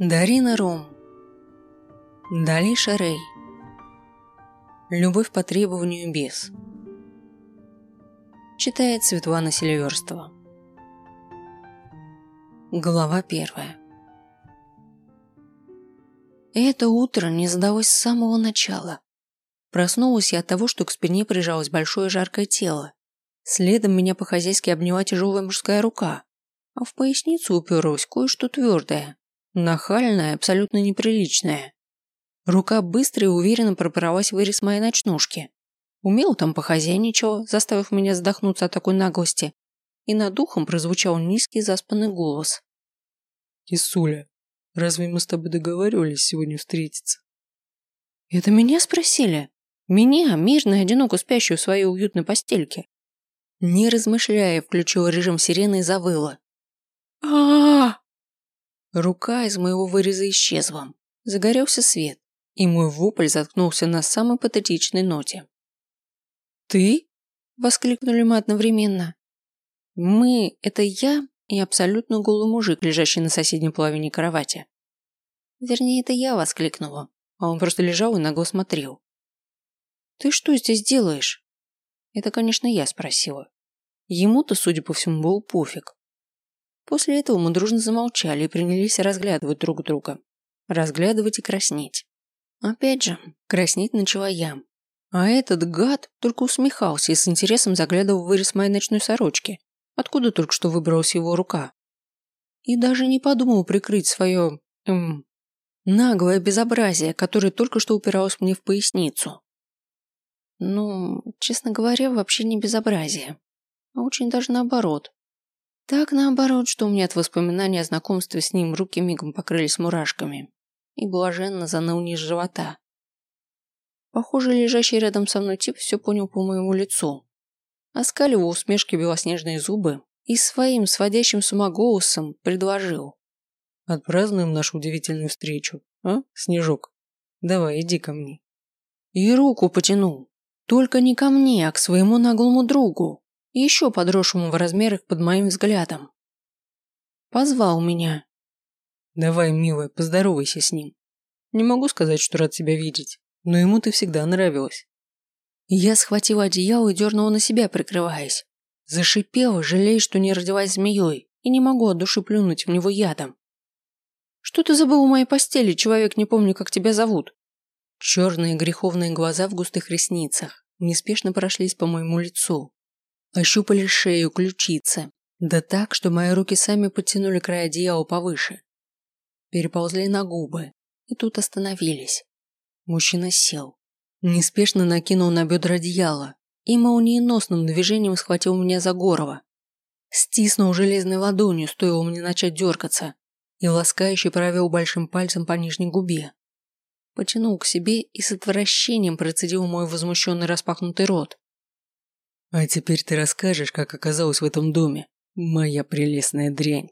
Дарина Ром. Далиша Рэй. Любовь по требованию без. Читает Светлана Селиверстова. Глава первая. Это утро не задалось с самого начала. Проснулась я от того, что к спине прижалось большое жаркое тело. Следом меня по-хозяйски обняла тяжелая мужская рука, а в поясницу уперлось кое-что твердое, Нахальная, абсолютно неприличная. Рука быстро и уверенно пробралась в вырез моей ночнушки. Умел там похозяйничал, заставив меня задохнуться от такой наглости, и над духом прозвучал низкий заспанный голос. «Кисуля, разве мы с тобой договаривались сегодня встретиться?» «Это меня спросили? Меня, мирно и одиноко спящую в своей уютной постельке?» Не размышляя, включила режим сирены и завыла. а, -а, -а Рука из моего выреза исчезла. Загорелся свет, и мой вопль заткнулся на самой патетичной ноте. «Ты?» – воскликнули мы одновременно. «Мы» – это я и абсолютно голый мужик, лежащий на соседней половине кровати. Вернее, это я воскликнула, а он просто лежал и нагло смотрел. «Ты что здесь делаешь?» Это, конечно, я спросила. Ему-то, судя по всему, был пофиг. После этого мы дружно замолчали и принялись разглядывать друг друга. Разглядывать и краснеть. Опять же, краснеть начала я. А этот гад только усмехался и с интересом заглядывал в вырез моей ночной сорочки, откуда только что выбралась его рука. И даже не подумал прикрыть свое... Эм, наглое безобразие, которое только что упиралось мне в поясницу. Ну, честно говоря, вообще не безобразие, а очень даже наоборот. Так наоборот, что у меня от воспоминания о знакомстве с ним руки мигом покрылись мурашками и блаженно заныл низ живота. Похоже, лежащий рядом со мной тип все понял по моему лицу. Оскалив в усмешке белоснежные зубы и своим сводящим с ума голосом предложил. «Отпразднуем нашу удивительную встречу, а, Снежок? Давай, иди ко мне». И руку потянул. Только не ко мне, а к своему наглому другу еще подросшему в размерах под моим взглядом. Позвал меня. «Давай, милая, поздоровайся с ним. Не могу сказать, что рад тебя видеть, но ему ты всегда нравилась». Я схватила одеяло и дернула на себя, прикрываясь. Зашипела, жалея, что не родилась змеей, и не могу от души плюнуть в него ядом. «Что ты забыл у моей постели, человек, не помню, как тебя зовут?» Черные греховные глаза в густых ресницах неспешно прошлись по моему лицу, Ощупали шею, ключицы. Да так, что мои руки сами подтянули край одеяла повыше. Переползли на губы. И тут остановились. Мужчина сел. Неспешно накинул на бедра одеяло и молниеносным движением схватил меня за горло. Стиснул железной ладонью, стоило мне начать дергаться, и ласкающе провел большим пальцем по нижней губе. Потянул к себе и с отвращением процедил мой возмущенный распахнутый рот. А теперь ты расскажешь, как оказалась в этом доме, моя прелестная дрянь.